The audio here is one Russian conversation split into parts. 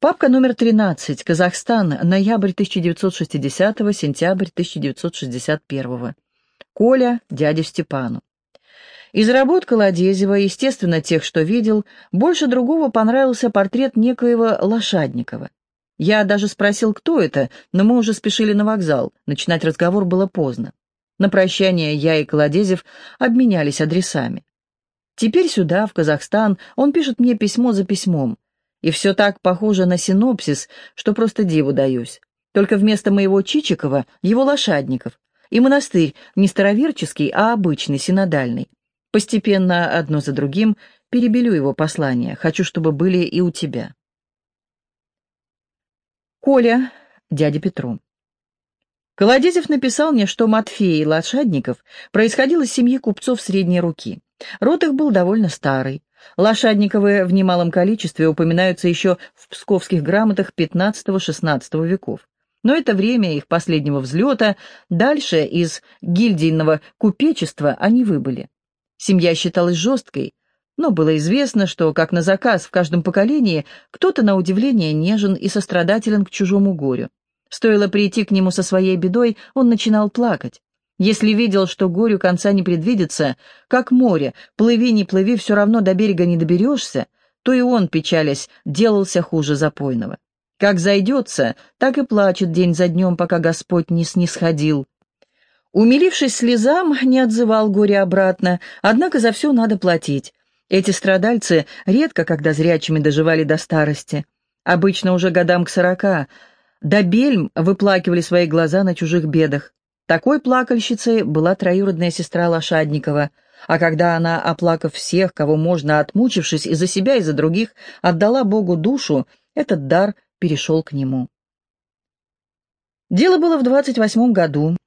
Папка номер 13. Казахстан. Ноябрь 1960, сентябрь 1961. Коля, дяде Степану. Из работ Колодезева, естественно, тех, что видел, больше другого понравился портрет некоего Лошадникова. Я даже спросил, кто это, но мы уже спешили на вокзал, начинать разговор было поздно. На прощание я и Колодезев обменялись адресами. Теперь сюда, в Казахстан, он пишет мне письмо за письмом. И все так похоже на синопсис, что просто диву даюсь. Только вместо моего Чичикова его лошадников. И монастырь не староверческий, а обычный, синодальный. Постепенно, одно за другим, перебелю его послание. Хочу, чтобы были и у тебя. Коля, дядя Петру. Колодезев написал мне, что Матфей Лошадников происходил из семьи купцов средней руки. Род их был довольно старый. Лошадниковы в немалом количестве упоминаются еще в псковских грамотах XV-XVI веков. Но это время их последнего взлета, дальше из гильдийного купечества они выбыли. Семья считалась жесткой, но было известно, что, как на заказ в каждом поколении, кто-то, на удивление, нежен и сострадателен к чужому горю. Стоило прийти к нему со своей бедой, он начинал плакать. Если видел, что горю конца не предвидится, как море, плыви, не плыви, все равно до берега не доберешься, то и он, печалясь, делался хуже запойного. Как зайдется, так и плачет день за днем, пока Господь не снисходил. Умилившись слезам, не отзывал горе обратно, однако за все надо платить. Эти страдальцы редко, когда зрячими доживали до старости. Обычно уже годам к сорока. До бельм выплакивали свои глаза на чужих бедах. Такой плакальщицей была троюродная сестра Лошадникова, а когда она, оплакав всех, кого можно, отмучившись и за себя, и за других, отдала Богу душу, этот дар перешел к нему. Дело было в двадцать восьмом году.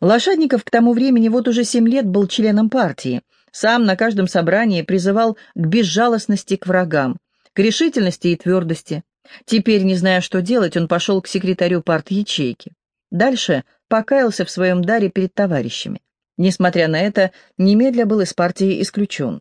Лошадников к тому времени вот уже семь лет был членом партии. Сам на каждом собрании призывал к безжалостности к врагам, к решительности и твердости. Теперь, не зная, что делать, он пошел к секретарю парт-ячейки. Дальше покаялся в своем даре перед товарищами. Несмотря на это, немедля был из партии исключен.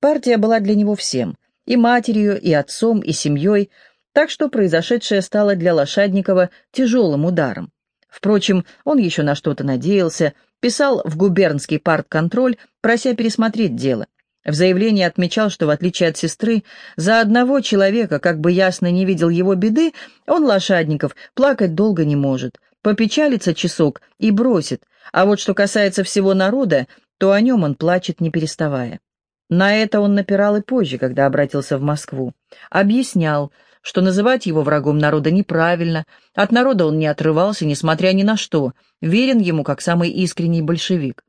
Партия была для него всем — и матерью, и отцом, и семьей, так что произошедшее стало для Лошадникова тяжелым ударом. Впрочем, он еще на что-то надеялся, писал в губернский партконтроль, прося пересмотреть дело. В заявлении отмечал, что в отличие от сестры, за одного человека, как бы ясно не видел его беды, он, Лошадников, плакать долго не может, попечалится часок и бросит, а вот что касается всего народа, то о нем он плачет, не переставая. На это он напирал и позже, когда обратился в Москву. Объяснял, что называть его врагом народа неправильно, от народа он не отрывался, несмотря ни на что, верен ему как самый искренний большевик.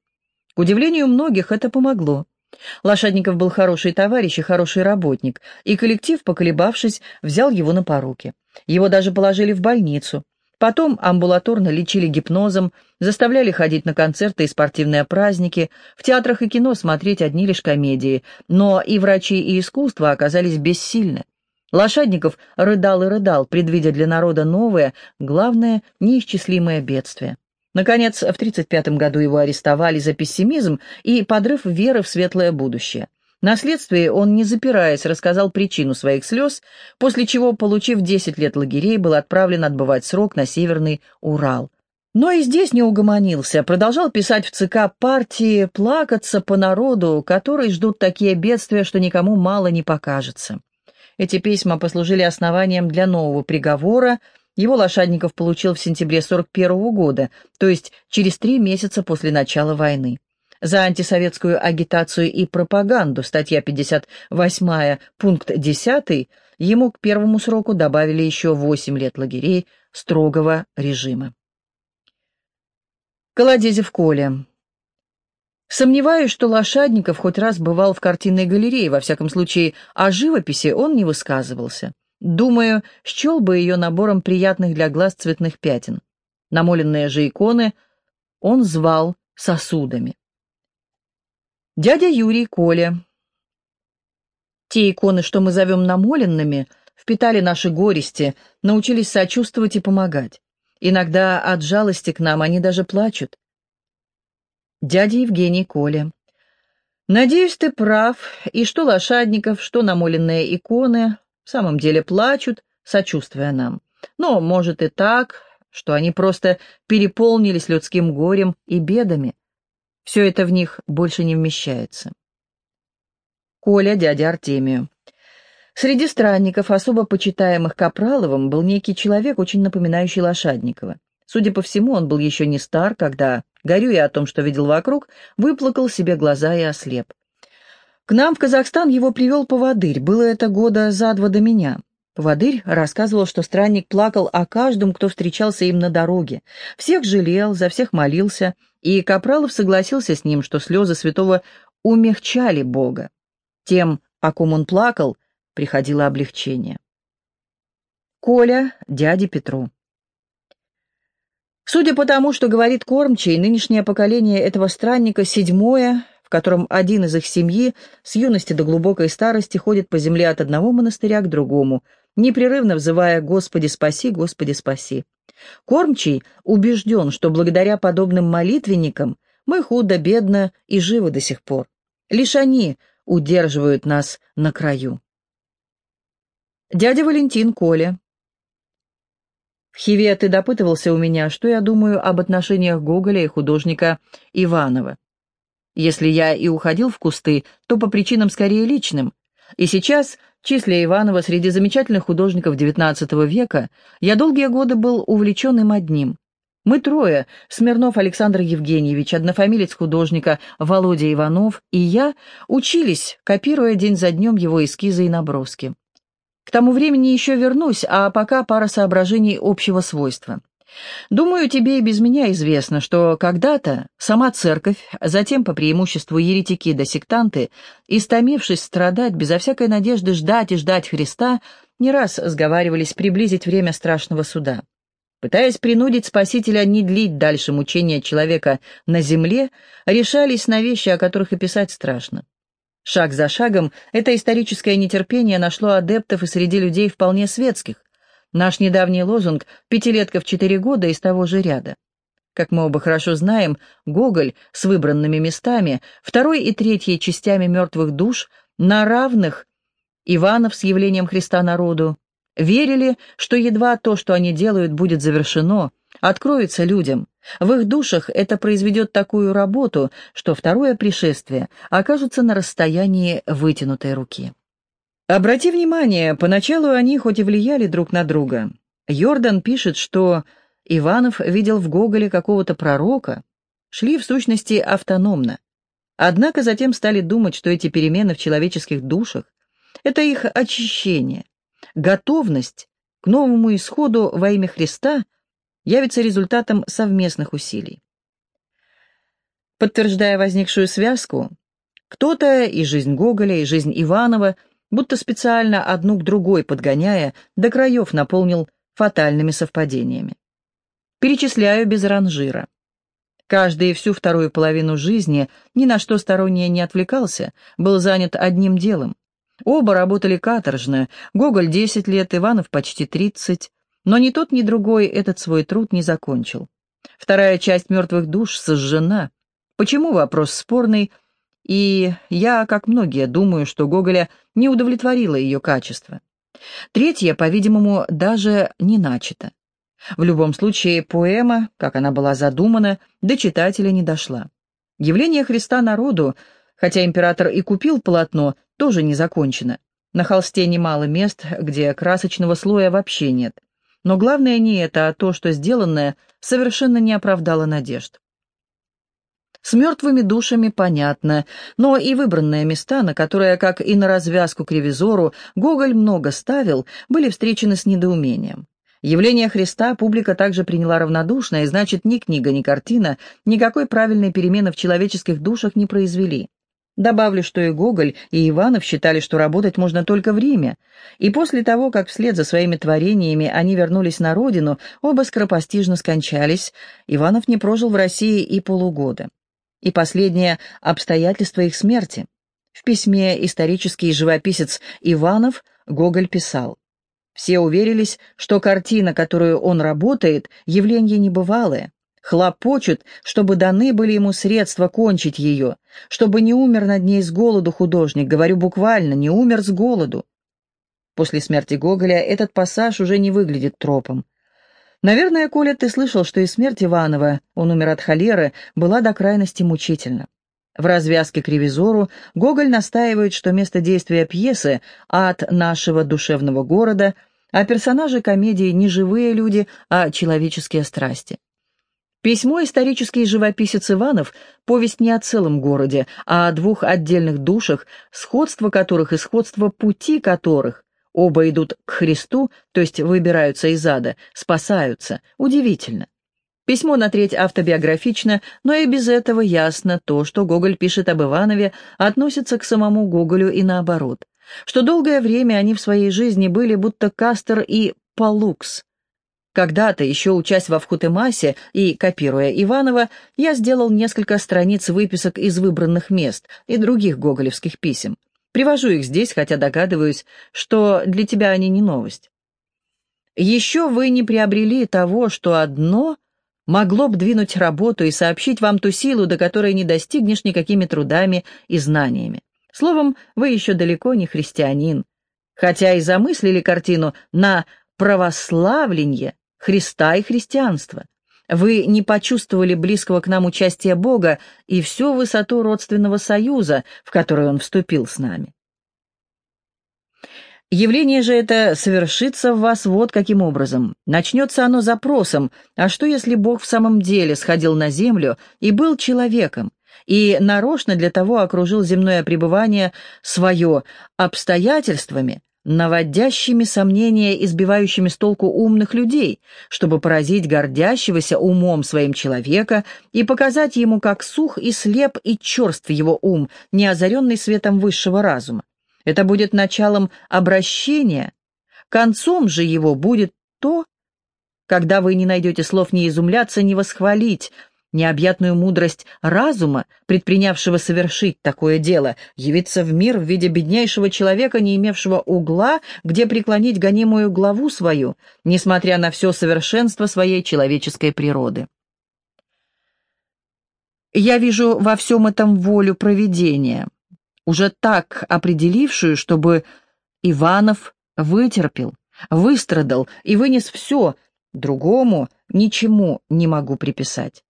К удивлению многих это помогло. Лошадников был хороший товарищ и хороший работник, и коллектив, поколебавшись, взял его на поруки. Его даже положили в больницу. Потом амбулаторно лечили гипнозом, заставляли ходить на концерты и спортивные праздники, в театрах и кино смотреть одни лишь комедии, но и врачи, и искусство оказались бессильны. Лошадников рыдал и рыдал, предвидя для народа новое, главное, неисчислимое бедствие. Наконец, в 1935 году его арестовали за пессимизм и подрыв веры в светлое будущее. На следствии он, не запираясь, рассказал причину своих слез, после чего, получив 10 лет лагерей, был отправлен отбывать срок на Северный Урал. Но и здесь не угомонился, продолжал писать в ЦК партии, плакаться по народу, который ждут такие бедствия, что никому мало не покажется. Эти письма послужили основанием для нового приговора, его Лошадников получил в сентябре 41 -го года, то есть через три месяца после начала войны. За антисоветскую агитацию и пропаганду, статья 58, пункт 10, ему к первому сроку добавили еще 8 лет лагерей строгого режима. Колодезев Коля. Сомневаюсь, что Лошадников хоть раз бывал в картинной галерее, во всяком случае, о живописи он не высказывался. Думаю, счел бы ее набором приятных для глаз цветных пятен. Намоленные же иконы он звал сосудами. Дядя Юрий Коля. Те иконы, что мы зовем намоленными, впитали наши горести, научились сочувствовать и помогать. Иногда от жалости к нам они даже плачут. Дядя Евгений Коля. Надеюсь, ты прав, и что лошадников, что намоленные иконы в самом деле плачут, сочувствуя нам. Но, может и так, что они просто переполнились людским горем и бедами. Все это в них больше не вмещается. Коля, дядя Артемию. Среди странников, особо почитаемых Капраловым, был некий человек, очень напоминающий Лошадникова. Судя по всему, он был еще не стар, когда, горюя о том, что видел вокруг, выплакал себе глаза и ослеп. К нам в Казахстан его привел поводырь, было это года за два до меня. Поводырь рассказывал, что странник плакал о каждом, кто встречался им на дороге. Всех жалел, за всех молился, и Капралов согласился с ним, что слезы святого умягчали Бога. Тем, о ком он плакал, приходило облегчение. Коля, дяде Петру. Судя по тому, что говорит кормчий, нынешнее поколение этого странника седьмое, в котором один из их семьи с юности до глубокой старости ходит по земле от одного монастыря к другому, непрерывно взывая «Господи, спаси, Господи, спаси». Кормчий убежден, что благодаря подобным молитвенникам мы худо-бедно и живы до сих пор. Лишь они удерживают нас на краю. Дядя Валентин Коля. В Хиве ты допытывался у меня, что я думаю об отношениях Гоголя и художника Иванова. Если я и уходил в кусты, то по причинам скорее личным. И сейчас, числя Иванова среди замечательных художников XIX века, я долгие годы был увлечен им одним. Мы трое, Смирнов Александр Евгеньевич, однофамилец художника Володя Иванов и я, учились, копируя день за днем его эскизы и наброски. К тому времени еще вернусь, а пока пара соображений общего свойства. Думаю, тебе и без меня известно, что когда-то сама церковь, затем по преимуществу еретики да сектанты, истомившись страдать, безо всякой надежды ждать и ждать Христа, не раз сговаривались приблизить время страшного суда. Пытаясь принудить Спасителя не длить дальше мучения человека на земле, решались на вещи, о которых и писать страшно. Шаг за шагом это историческое нетерпение нашло адептов и среди людей вполне светских. Наш недавний лозунг «Пятилетка в четыре года» из того же ряда. Как мы оба хорошо знаем, Гоголь с выбранными местами, второй и третьей частями «Мертвых душ» на равных Иванов с явлением Христа народу, верили, что едва то, что они делают, будет завершено, откроется людям, в их душах это произведет такую работу, что второе пришествие окажется на расстоянии вытянутой руки. Обрати внимание, поначалу они хоть и влияли друг на друга. Йордан пишет, что Иванов видел в Гоголе какого-то пророка, шли в сущности автономно. Однако затем стали думать, что эти перемены в человеческих душах — это их очищение, готовность к новому исходу во имя Христа явится результатом совместных усилий. Подтверждая возникшую связку, кто-то и жизнь Гоголя, и жизнь Иванова, будто специально одну к другой подгоняя, до краев наполнил фатальными совпадениями. Перечисляю без ранжира. Каждый всю вторую половину жизни ни на что стороннее не отвлекался, был занят одним делом. Оба работали каторжно, Гоголь 10 лет, Иванов почти 30, но ни тот, ни другой этот свой труд не закончил. Вторая часть «Мертвых душ» сожжена. Почему вопрос спорный, и я, как многие, думаю, что Гоголя не удовлетворило ее качество. Третья, по-видимому, даже не начата. В любом случае, поэма, как она была задумана, до читателя не дошла. Явление Христа народу, хотя император и купил полотно, тоже не закончено. На холсте немало мест, где красочного слоя вообще нет. Но главное не это, а то, что сделанное совершенно не оправдало надежд. С мертвыми душами понятно, но и выбранные места, на которые, как и на развязку к ревизору, Гоголь много ставил, были встречены с недоумением. Явление Христа публика также приняла равнодушно, и значит, ни книга, ни картина никакой правильной перемены в человеческих душах не произвели. Добавлю, что и Гоголь, и Иванов считали, что работать можно только в Риме, и после того, как вслед за своими творениями они вернулись на родину, оба скоропостижно скончались, Иванов не прожил в России и полугода. И последнее — обстоятельство их смерти. В письме исторический живописец Иванов Гоголь писал, «Все уверились, что картина, которую он работает, явление небывалое, хлопочут, чтобы даны были ему средства кончить ее, чтобы не умер над ней с голоду художник, говорю буквально, не умер с голоду. После смерти Гоголя этот пассаж уже не выглядит тропом. Наверное, Коля, ты слышал, что и смерть Иванова, он умер от холеры, была до крайности мучительна. В развязке к ревизору Гоголь настаивает, что место действия пьесы «Ад нашего душевного города», а персонажи комедии не живые люди, а человеческие страсти. Письмо «Исторический живописец Иванов» — повесть не о целом городе, а о двух отдельных душах, сходство которых и сходство пути которых оба идут к Христу, то есть выбираются из ада, спасаются. Удивительно. Письмо на треть автобиографично, но и без этого ясно то, что Гоголь пишет об Иванове, относится к самому Гоголю и наоборот, что долгое время они в своей жизни были будто Кастер и Палукс, когда-то, еще учась во Вхутемасе и копируя Иванова, я сделал несколько страниц выписок из выбранных мест и других гоголевских писем. Привожу их здесь, хотя догадываюсь, что для тебя они не новость. Еще вы не приобрели того, что одно могло б двинуть работу и сообщить вам ту силу, до которой не достигнешь никакими трудами и знаниями. Словом, вы еще далеко не христианин, хотя и замыслили картину на православление Христа и христианства. Вы не почувствовали близкого к нам участия Бога и всю высоту родственного союза, в который Он вступил с нами. Явление же это совершится в вас вот каким образом. Начнется оно запросом, а что если Бог в самом деле сходил на землю и был человеком, и нарочно для того окружил земное пребывание свое обстоятельствами, наводящими сомнения и сбивающими с толку умных людей, чтобы поразить гордящегося умом своим человека и показать ему, как сух и слеп и черств его ум, не озаренный светом высшего разума. Это будет началом обращения, концом же его будет то, когда вы не найдете слов ни изумляться, ни восхвалить, необъятную мудрость разума, предпринявшего совершить такое дело, явиться в мир в виде беднейшего человека, не имевшего угла, где преклонить гонимую главу свою, несмотря на все совершенство своей человеческой природы. Я вижу во всем этом волю провидения, уже так определившую, чтобы Иванов вытерпел, выстрадал и вынес все, другому ничему не могу приписать.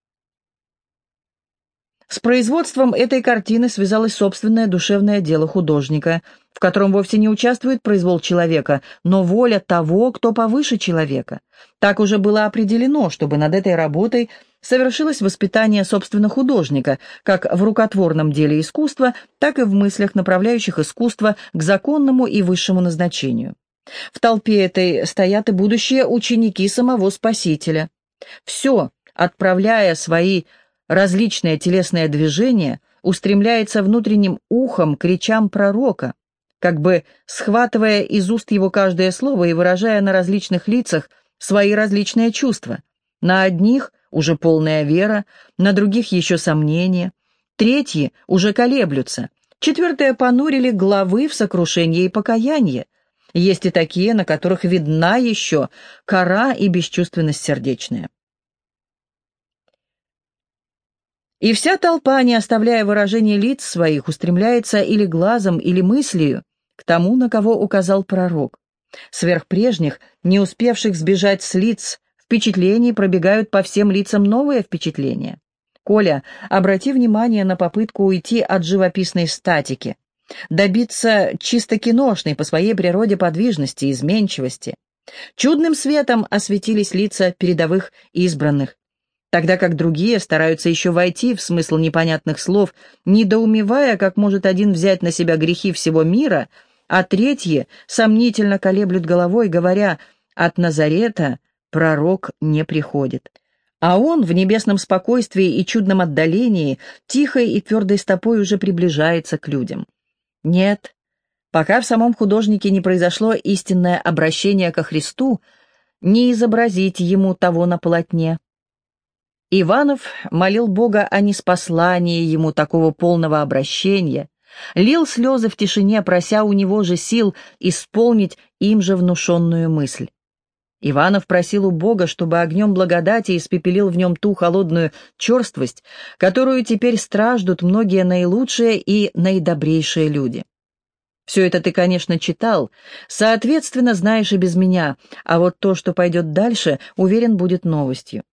С производством этой картины связалось собственное душевное дело художника, в котором вовсе не участвует произвол человека, но воля того, кто повыше человека. Так уже было определено, чтобы над этой работой совершилось воспитание собственно художника, как в рукотворном деле искусства, так и в мыслях, направляющих искусство к законному и высшему назначению. В толпе этой стоят и будущие ученики самого Спасителя. Все, отправляя свои различные телесные движения, устремляется внутренним ухом к речам пророка, как бы схватывая из уст его каждое слово и выражая на различных лицах свои различные чувства. На одних уже полная вера, на других еще сомнения, третьи уже колеблются, четвертые понурили главы в сокрушение и покаяние. Есть и такие, на которых видна еще кора и бесчувственность сердечная. И вся толпа, не оставляя выражения лиц своих, устремляется или глазом, или мыслью к тому, на кого указал пророк. Сверх прежних, не успевших сбежать с лиц, впечатлений пробегают по всем лицам новые впечатления. Коля, обрати внимание на попытку уйти от живописной статики, добиться чисто киношной по своей природе подвижности, изменчивости. Чудным светом осветились лица передовых избранных, тогда как другие стараются еще войти в смысл непонятных слов, недоумевая, как может один взять на себя грехи всего мира, а третьи сомнительно колеблют головой, говоря «от Назарета пророк не приходит». А он в небесном спокойствии и чудном отдалении тихой и твердой стопой уже приближается к людям. Нет, пока в самом художнике не произошло истинное обращение ко Христу, не изобразить ему того на полотне. Иванов молил Бога о неспослании ему такого полного обращения, лил слезы в тишине, прося у него же сил исполнить им же внушенную мысль. Иванов просил у Бога, чтобы огнем благодати испепелил в нем ту холодную черствость, которую теперь страждут многие наилучшие и наидобрейшие люди. Все это ты, конечно, читал, соответственно, знаешь и без меня, а вот то, что пойдет дальше, уверен, будет новостью.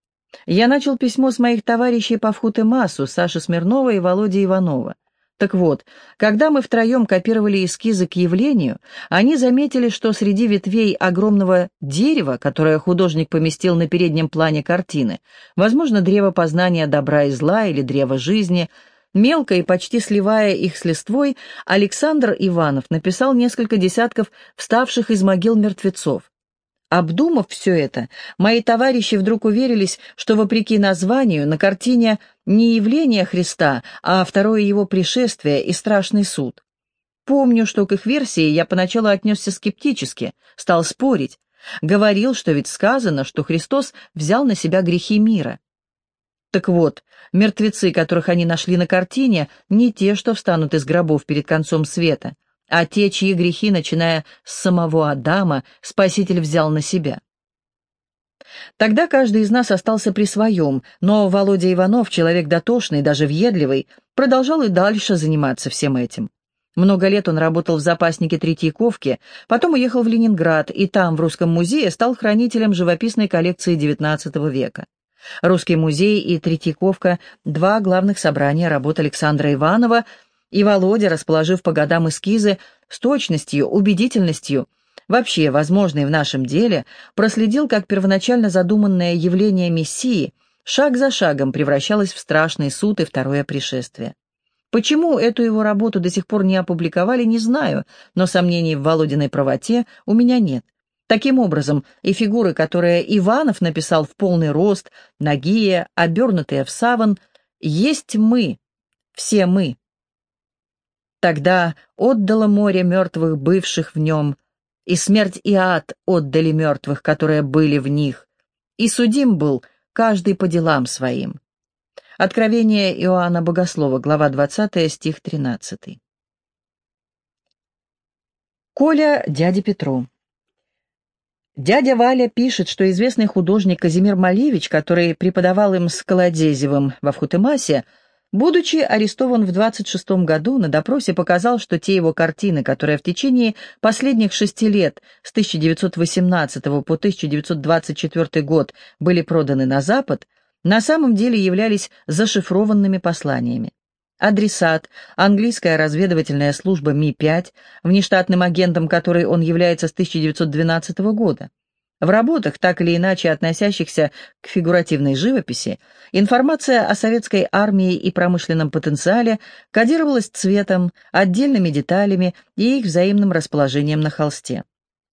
Я начал письмо с моих товарищей по Вхутемасу, Саши Смирнова и Володи Иванова. Так вот, когда мы втроем копировали эскизы к явлению, они заметили, что среди ветвей огромного дерева, которое художник поместил на переднем плане картины, возможно, древо познания добра и зла или древо жизни, мелко и почти сливая их с листвой, Александр Иванов написал несколько десятков вставших из могил мертвецов. Обдумав все это, мои товарищи вдруг уверились, что, вопреки названию, на картине не явление Христа, а второе его пришествие и страшный суд. Помню, что к их версии я поначалу отнесся скептически, стал спорить, говорил, что ведь сказано, что Христос взял на себя грехи мира. Так вот, мертвецы, которых они нашли на картине, не те, что встанут из гробов перед концом света — а те, чьи грехи, начиная с самого Адама, Спаситель взял на себя. Тогда каждый из нас остался при своем, но Володя Иванов, человек дотошный, даже въедливый, продолжал и дальше заниматься всем этим. Много лет он работал в запаснике Третьяковки, потом уехал в Ленинград, и там, в Русском музее, стал хранителем живописной коллекции XIX века. Русский музей и Третьяковка – два главных собрания работ Александра Иванова – и Володя, расположив по годам эскизы, с точностью, убедительностью, вообще возможной в нашем деле, проследил, как первоначально задуманное явление Мессии шаг за шагом превращалось в страшный суд и второе пришествие. Почему эту его работу до сих пор не опубликовали, не знаю, но сомнений в Володиной правоте у меня нет. Таким образом, и фигуры, которые Иванов написал в полный рост, нагие, обернутые в саван, есть мы, все мы. Тогда отдало море мертвых, бывших в нем, и смерть и ад отдали мертвых, которые были в них, и судим был каждый по делам своим. Откровение Иоанна Богослова, глава 20, стих 13. Коля дяде Петру. Дядя Валя пишет, что известный художник Казимир Малевич, который преподавал им с Колодезевым во Вхутемасе, Будучи арестован в 26 году, на допросе показал, что те его картины, которые в течение последних шести лет, с 1918 по 1924 год, были проданы на Запад, на самом деле являлись зашифрованными посланиями. Адресат, английская разведывательная служба Ми-5, внештатным агентом которой он является с 1912 года. В работах, так или иначе относящихся к фигуративной живописи, информация о советской армии и промышленном потенциале кодировалась цветом, отдельными деталями и их взаимным расположением на холсте.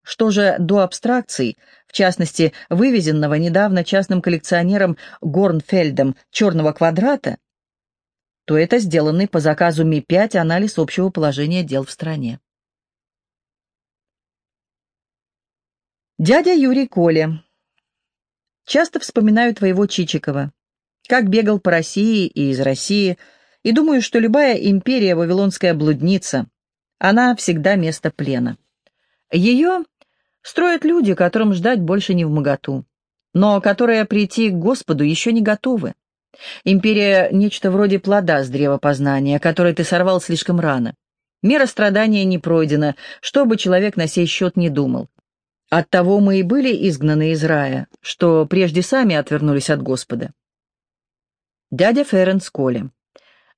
Что же до абстракций, в частности, вывезенного недавно частным коллекционером Горнфельдом черного квадрата, то это сделанный по заказу Ми-5 анализ общего положения дел в стране. Дядя Юрий Коля. Часто вспоминаю твоего Чичикова. Как бегал по России и из России, и думаю, что любая империя — вавилонская блудница. Она всегда место плена. Ее строят люди, которым ждать больше не в моготу, но которые прийти к Господу еще не готовы. Империя — нечто вроде плода с древа познания, который ты сорвал слишком рано. Мера страдания не пройдена, что бы человек на сей счет не думал. Оттого мы и были изгнаны из рая, что прежде сами отвернулись от Господа. Дядя Ференс Коля.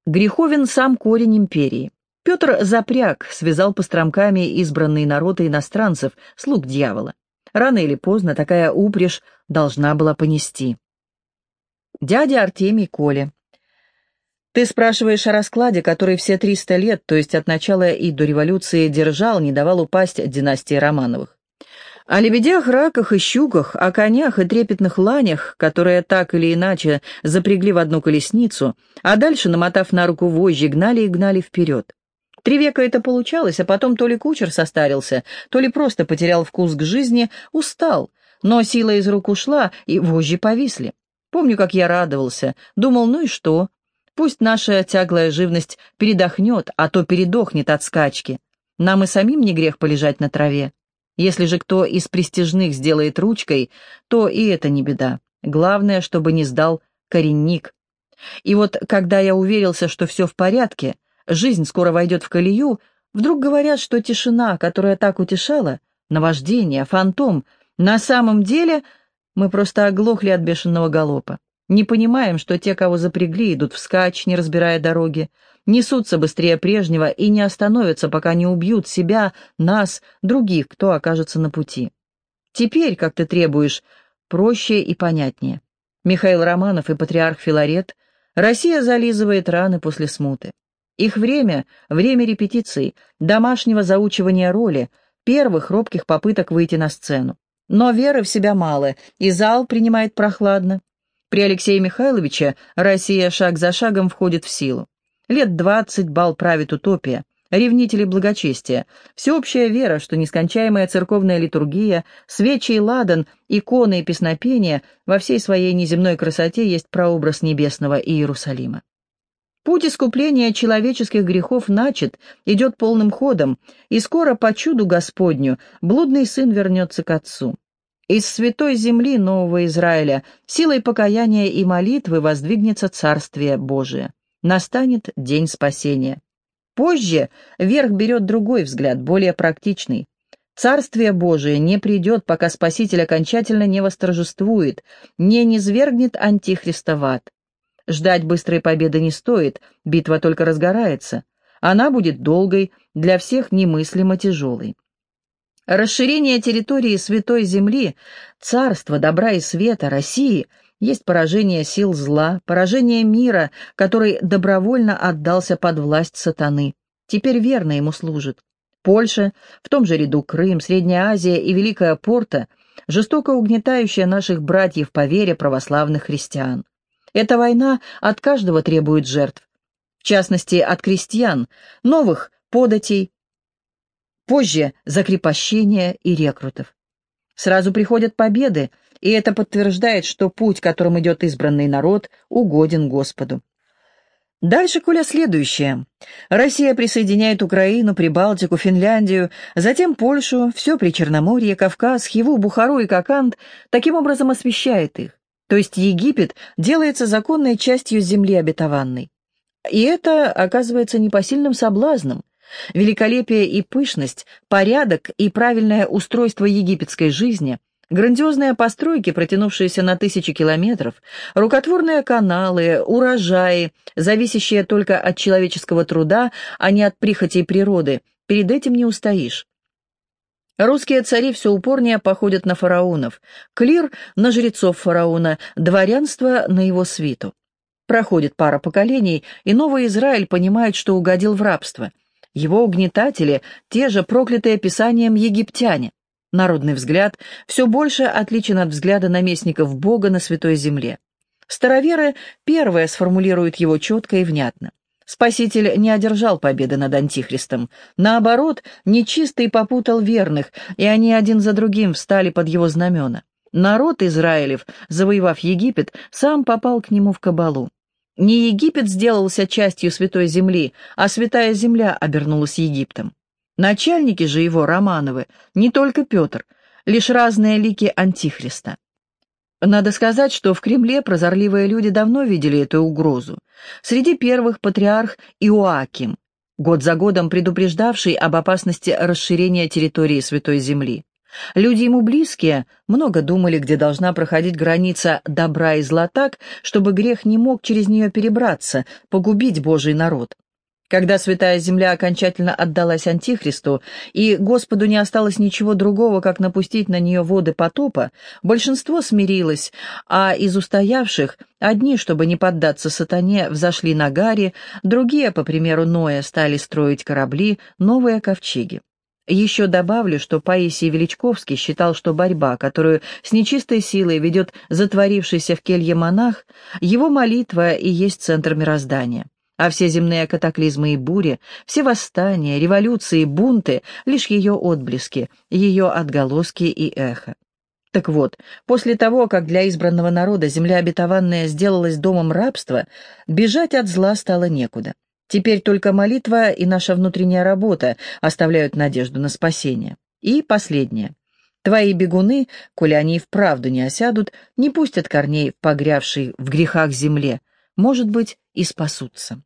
Греховен сам корень империи. Петр запряг, связал постромками избранный народ и иностранцев, слуг дьявола. Рано или поздно такая упряжь должна была понести. Дядя Артемий Коля. Ты спрашиваешь о раскладе, который все 300 лет, то есть от начала и до революции, держал, не давал упасть династии Романовых. О лебедях, раках и щуках, о конях и трепетных ланях, которые так или иначе запрягли в одну колесницу, а дальше, намотав на руку вожжи, гнали и гнали вперед. Три века это получалось, а потом то ли кучер состарился, то ли просто потерял вкус к жизни, устал, но сила из рук ушла, и вожжи повисли. Помню, как я радовался, думал, ну и что? Пусть наша тяглая живность передохнет, а то передохнет от скачки. Нам и самим не грех полежать на траве. Если же кто из престижных сделает ручкой, то и это не беда. Главное, чтобы не сдал коренник. И вот, когда я уверился, что все в порядке, жизнь скоро войдет в колею, Вдруг говорят, что тишина, которая так утешала, наваждение, фантом, на самом деле мы просто оглохли от бешеного галопа. Не понимаем, что те, кого запрягли, идут вскачь, не разбирая дороги, несутся быстрее прежнего и не остановятся, пока не убьют себя, нас, других, кто окажется на пути. Теперь, как ты требуешь, проще и понятнее. Михаил Романов и патриарх Филарет, Россия зализывает раны после смуты. Их время — время репетиций, домашнего заучивания роли, первых робких попыток выйти на сцену. Но веры в себя мало, и зал принимает прохладно. При Алексее Михайловиче Россия шаг за шагом входит в силу. Лет двадцать бал правит утопия, ревнители благочестия, всеобщая вера, что нескончаемая церковная литургия, свечи и ладан, иконы и песнопения во всей своей неземной красоте есть прообраз небесного Иерусалима. Путь искупления человеческих грехов начат, идет полным ходом, и скоро по чуду Господню блудный сын вернется к отцу. Из святой земли Нового Израиля силой покаяния и молитвы воздвигнется Царствие Божие настанет день спасения. Позже верх берет другой взгляд, более практичный. Царствие Божие не придет, пока Спаситель окончательно не восторжествует, не низвергнет ад. Ждать быстрой победы не стоит, битва только разгорается. Она будет долгой, для всех немыслимо тяжелой. Расширение территории Святой Земли, царства добра и света России – есть поражение сил зла, поражение мира, который добровольно отдался под власть сатаны. Теперь верно ему служит. Польша, в том же ряду Крым, Средняя Азия и Великая Порта, жестоко угнетающая наших братьев по вере православных христиан. Эта война от каждого требует жертв, в частности, от крестьян, новых податей, позже закрепощения и рекрутов. Сразу приходят победы, и это подтверждает, что путь, которым идет избранный народ, угоден Господу. Дальше, Коля, следующее. Россия присоединяет Украину, Прибалтику, Финляндию, затем Польшу, все при Черноморье, Кавказ, Хиву, Бухару и Коканд, таким образом освещает их. То есть Египет делается законной частью земли обетованной. И это оказывается непосильным соблазном. Великолепие и пышность, порядок и правильное устройство египетской жизни – Грандиозные постройки, протянувшиеся на тысячи километров, рукотворные каналы, урожаи, зависящие только от человеческого труда, а не от прихотей природы, перед этим не устоишь. Русские цари все упорнее походят на фараонов, клир — на жрецов фараона, дворянство — на его свиту. Проходит пара поколений, и новый Израиль понимает, что угодил в рабство. Его угнетатели — те же проклятые писанием египтяне. Народный взгляд все больше отличен от взгляда наместников Бога на Святой Земле. Староверы первые сформулируют его четко и внятно. Спаситель не одержал победы над Антихристом. Наоборот, нечистый попутал верных, и они один за другим встали под его знамена. Народ Израилев, завоевав Египет, сам попал к нему в кабалу. Не Египет сделался частью Святой Земли, а Святая Земля обернулась Египтом. Начальники же его, Романовы, не только Петр, лишь разные лики Антихриста. Надо сказать, что в Кремле прозорливые люди давно видели эту угрозу. Среди первых патриарх Иоаким, год за годом предупреждавший об опасности расширения территории Святой Земли. Люди ему близкие много думали, где должна проходить граница добра и зла так, чтобы грех не мог через нее перебраться, погубить Божий народ. Когда Святая Земля окончательно отдалась Антихристу, и Господу не осталось ничего другого, как напустить на нее воды потопа, большинство смирилось, а из устоявших одни, чтобы не поддаться сатане, взошли на гаре, другие, по примеру Ноя, стали строить корабли, новые ковчеги. Еще добавлю, что Паисий Величковский считал, что борьба, которую с нечистой силой ведет затворившийся в келье монах, его молитва и есть центр мироздания а все земные катаклизмы и бури, все восстания, революции, бунты — лишь ее отблески, ее отголоски и эхо. Так вот, после того, как для избранного народа земля обетованная сделалась домом рабства, бежать от зла стало некуда. Теперь только молитва и наша внутренняя работа оставляют надежду на спасение. И последнее. Твои бегуны, коли они и вправду не осядут, не пустят корней в погрявшей в грехах земле, может быть, и спасутся.